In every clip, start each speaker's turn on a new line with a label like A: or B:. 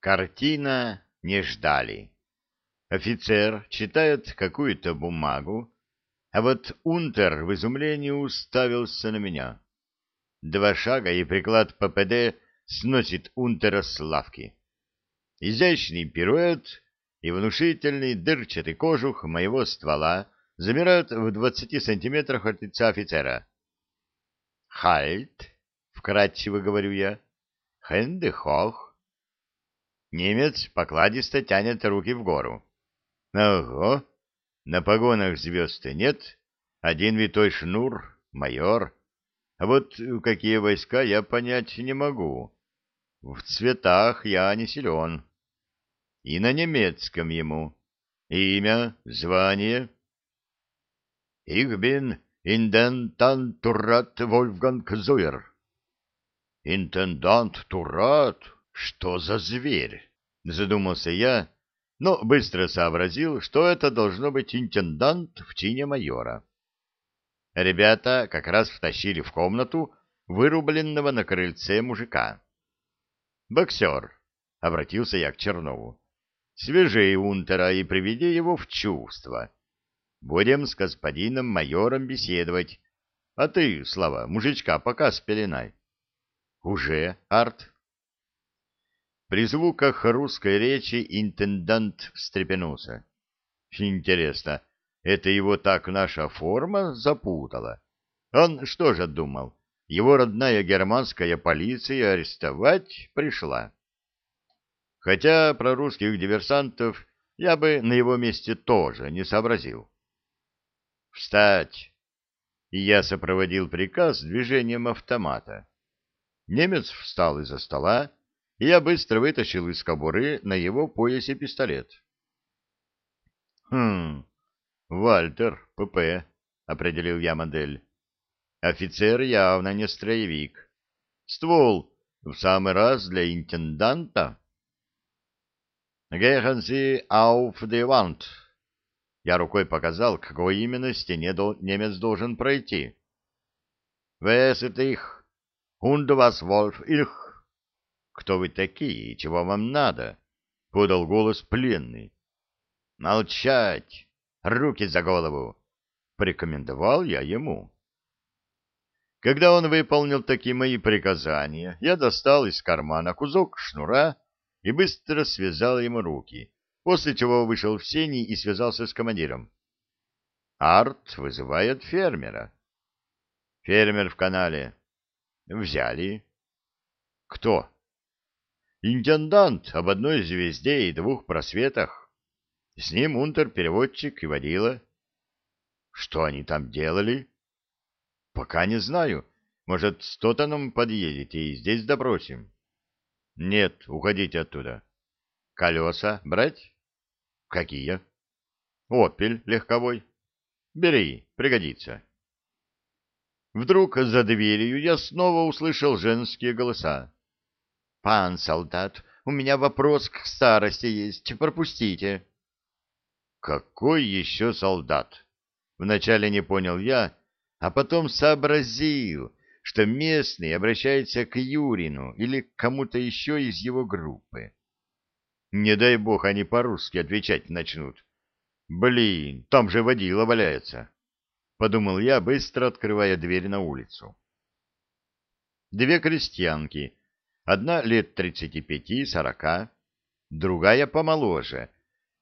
A: Картина не ждали. Офицер читает какую-то бумагу, а вот унтер в изумлении уставился на меня. Два шага и приклад ППД сносит унтера с лавки. Изящный пируэт и внушительный дырчатый кожух моего ствола замирают в двадцати сантиметрах от лица офицера. «Хальт!» — вкратчиво говорю я. «Хендехох!» Немец покладисто тянет руки в гору. «Ого! На погонах звезд нет, один витой шнур, майор. А вот какие войска я понять не могу. В цветах я не силен. И на немецком ему. Имя, звание. Bin Интендант Турат Вольфганг Зуер. Интендант Турат? Что за зверь? Задумался я, но быстро сообразил, что это должно быть интендант в чине майора. Ребята как раз втащили в комнату вырубленного на крыльце мужика. «Боксер», — обратился я к Чернову, — «свяжи унтера и приведи его в чувство. Будем с господином майором беседовать. А ты, Слава, мужичка пока спеленай». «Уже, Арт?» При звуках русской речи интендант встрепенулся. «Интересно, это его так наша форма запутала? Он что же думал, его родная германская полиция арестовать пришла?» Хотя про русских диверсантов я бы на его месте тоже не сообразил. «Встать!» И я сопроводил приказ движением автомата. Немец встал из-за стола, я быстро вытащил из кобуры на его поясе пистолет. «Хм, Вальтер, ПП», — определил я модель. «Офицер явно не строевик. Ствол в самый раз для интенданта». «Гехен Sie auf die Wand!» Я рукой показал, к какой именно стене немец должен пройти. «Wer ist ich? Und was wolf ich?» «Кто вы такие и чего вам надо?» — подал голос пленный. «Молчать! Руки за голову!» — порекомендовал я ему. Когда он выполнил такие мои приказания, я достал из кармана кусок шнура и быстро связал ему руки, после чего вышел в сени и связался с командиром. Арт вызывает фермера. Фермер в канале. Взяли. Кто? Интендант об одной звезде и двух просветах. С ним унтер-переводчик и водила. Что они там делали? Пока не знаю. Может, с Тотаном подъедете и здесь допросим? Нет, уходите оттуда. Колеса брать? Какие? Опель легковой. Бери, пригодится. Вдруг за дверью я снова услышал женские голоса. — Пан солдат, у меня вопрос к старости есть, пропустите. — Какой еще солдат? Вначале не понял я, а потом сообразил, что местный обращается к Юрину или к кому-то еще из его группы. Не дай бог они по-русски отвечать начнут. Блин, там же водила валяется. Подумал я, быстро открывая дверь на улицу. Две крестьянки Одна лет тридцати пяти-сорока, другая помоложе,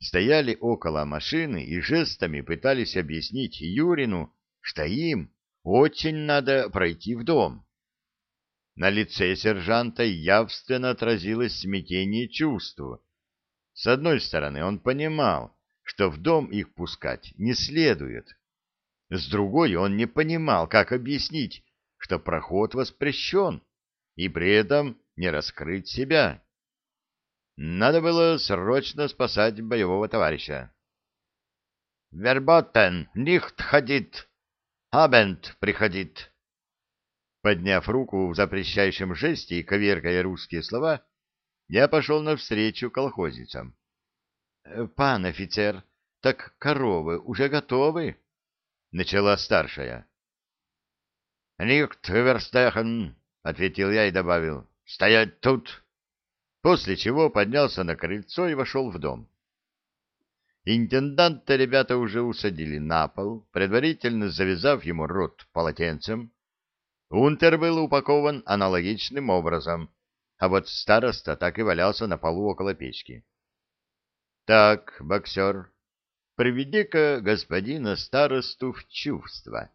A: стояли около машины и жестами пытались объяснить Юрину, что им очень надо пройти в дом. На лице сержанта явственно отразилось смятение чувств. С одной стороны, он понимал, что в дом их пускать не следует. С другой, он не понимал, как объяснить, что проход воспрещен, и при этом не раскрыть себя. Надо было срочно спасать боевого товарища. «Верботен, нихт ходит, абент приходит». Подняв руку в запрещающем жесте и коверкая русские слова, я пошел навстречу колхозницам. «Пан офицер, так коровы уже готовы?» — начала старшая. «Нихт верстехен», — ответил я и добавил. Стоять тут! после чего поднялся на крыльцо и вошел в дом. Интенданта ребята уже усадили на пол, предварительно завязав ему рот полотенцем. Унтер был упакован аналогичным образом, а вот староста так и валялся на полу около печки. — Так, боксер, приведи-ка господина старосту в чувство.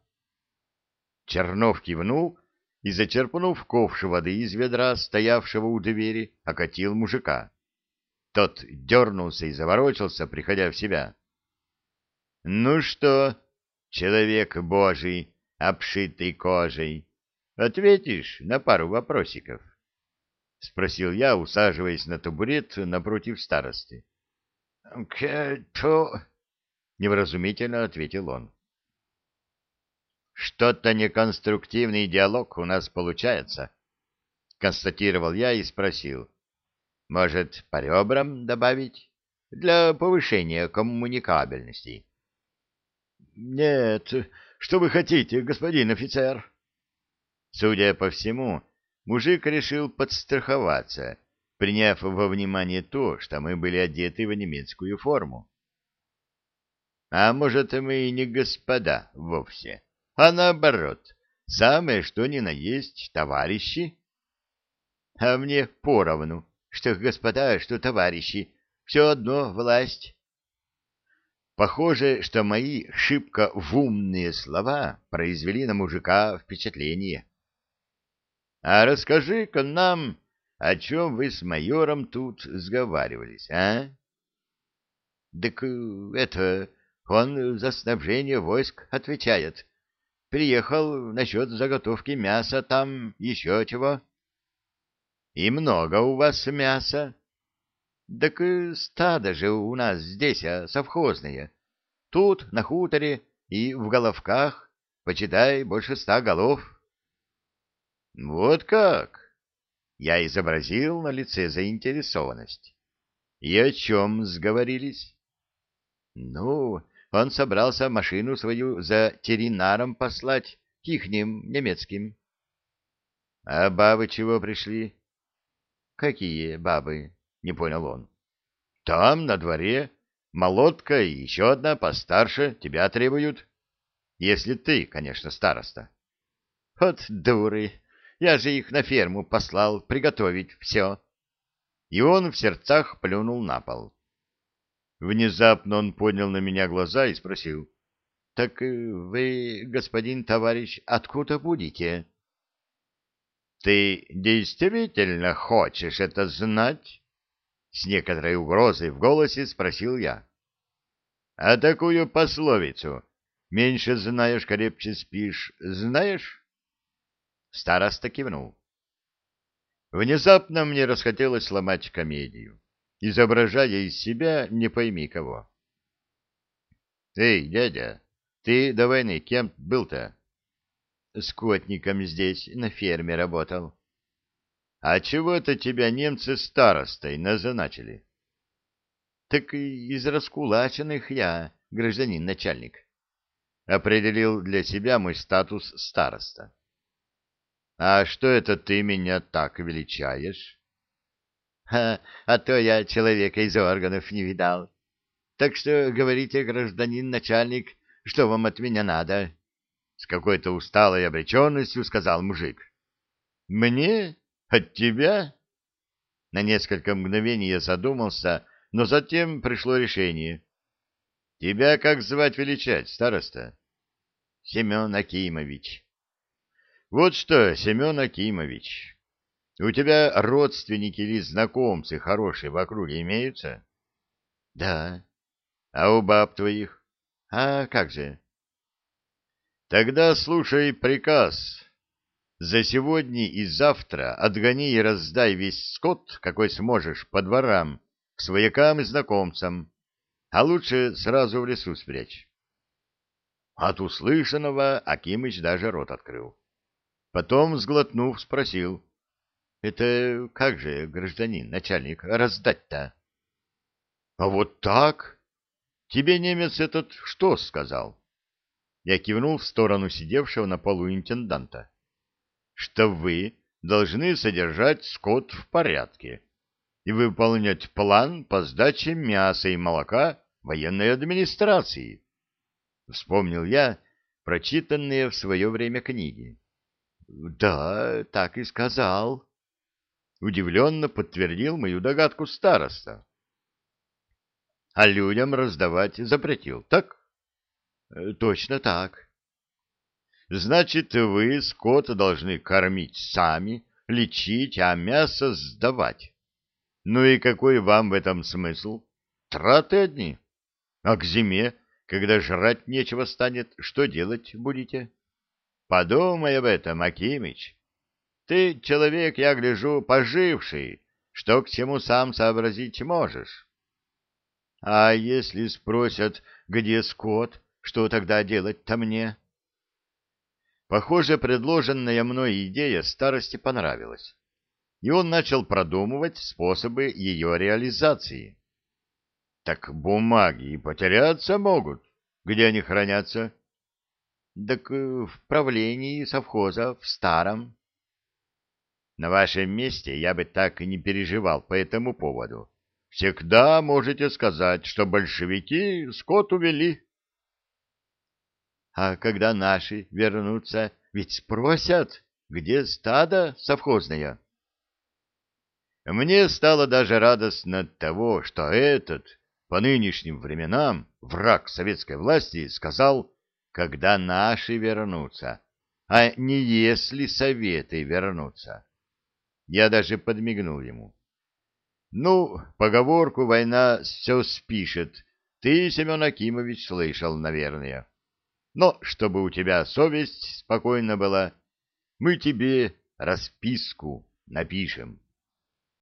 A: Чернов кивнул и, зачерпнув ковш воды из ведра, стоявшего у двери, окатил мужика. Тот дернулся и заворочился, приходя в себя. — Ну что, человек божий, обшитый кожей, ответишь на пару вопросиков? — спросил я, усаживаясь на табурет напротив старости. — Кто? — невразумительно ответил он. — Что-то неконструктивный диалог у нас получается, — констатировал я и спросил. Может, по ребрам добавить? Для повышения коммуникабельности. — Нет, что вы хотите, господин офицер? Судя по всему, мужик решил подстраховаться, приняв во внимание то, что мы были одеты в немецкую форму. А может, мы и не господа вовсе, а наоборот, самое что ни на есть товарищи? А мне поровну, что господа, что товарищи, все одно власть. Похоже, что мои шибко вумные слова произвели на мужика впечатление. — А расскажи-ка нам, о чем вы с майором тут сговаривались, а? — Так это... Он за снабжение войск отвечает. Приехал насчет заготовки мяса, там еще чего. — и много у вас мяса? Так стадо же у нас здесь, а совхозное. Тут, на хуторе и в головках, почитай, больше ста голов. Вот как? Я изобразил на лице заинтересованность. И о чем сговорились? Ну, он собрался машину свою за теринаром послать, ихним немецким. А бабы чего пришли? «Какие бабы?» — не понял он. «Там, на дворе, молотка и еще одна постарше тебя требуют. Если ты, конечно, староста». «Вот дуры! Я же их на ферму послал приготовить все». И он в сердцах плюнул на пол. Внезапно он поднял на меня глаза и спросил. — Так вы, господин товарищ, откуда будете? Ты действительно хочешь это знать? С некоторой угрозой в голосе спросил я. А такую пословицу «меньше знаешь, крепче спишь» знаешь? Староста кивнул. Внезапно мне расхотелось сломать комедию, изображая из себя не пойми кого. «Эй, дядя, ты до войны кем был-то?» скотником здесь на ферме работал. — А чего это тебя немцы старостой назначили? — Так из раскулаченных я, гражданин начальник. Определил для себя мой статус староста. — А что это ты меня так величаешь? — А, а то я человека из органов не видал. Так что говорите, гражданин начальник, что вам от меня надо? — с какой-то усталой обреченностью сказал мужик. «Мне? От тебя?» На несколько мгновений я задумался, но затем пришло решение. «Тебя как звать величать, староста?» «Семен Акимович». «Вот что, Семен Акимович, у тебя родственники или знакомцы хорошие в округе имеются?» «Да». «А у баб твоих?» «А как же?» Тогда слушай приказ. За сегодня и завтра отгони и раздай весь скот, какой сможешь, по дворам, к своякам и знакомцам, а лучше сразу в лесу спрячь. От услышанного Акимыч даже рот открыл. Потом, сглотнув, спросил. — Это как же, гражданин, начальник, раздать-то? — А вот так? Тебе немец этот что сказал? — я кивнул в сторону сидевшего на полу интенданта. — Что вы должны содержать скот в порядке. и выполнять план по сдаче мяса и молока военной администрации. Вспомнил я прочитанные в свое время книги. — Да, так и сказал. Удивленно подтвердил мою догадку староста. — А людям раздавать запретил, так? — Точно так. — Значит, вы скот должны кормить сами, лечить, а мясо сдавать. Ну и какой вам в этом смысл? Траты одни. А к зиме, когда жрать нечего станет, что делать будете? Подумай об этом, Акимыч. Ты человек, я гляжу, поживший, что к чему сам сообразить можешь. А если спросят, где скот, что тогда делать-то мне? Похоже, предложенная мной идея старости понравилась, и он начал продумывать способы ее реализации. Так бумаги и потеряться могут. Где они хранятся? Так э, в правлении совхоза, в старом. На вашем месте я бы так и не переживал по этому поводу. Всегда можете сказать, что большевики скот увели. А когда наши вернутся, ведь спросят, где стадо совхозное. Мне стало даже радостно от того, что этот, по нынешним временам, враг советской власти сказал, когда наши вернутся, а не если советы вернутся. Я даже подмигнул ему. Ну, поговорку «война все спишет» ты, Семен Акимович, слышал, наверное. Но чтобы у тебя совесть спокойна была, мы тебе расписку напишем.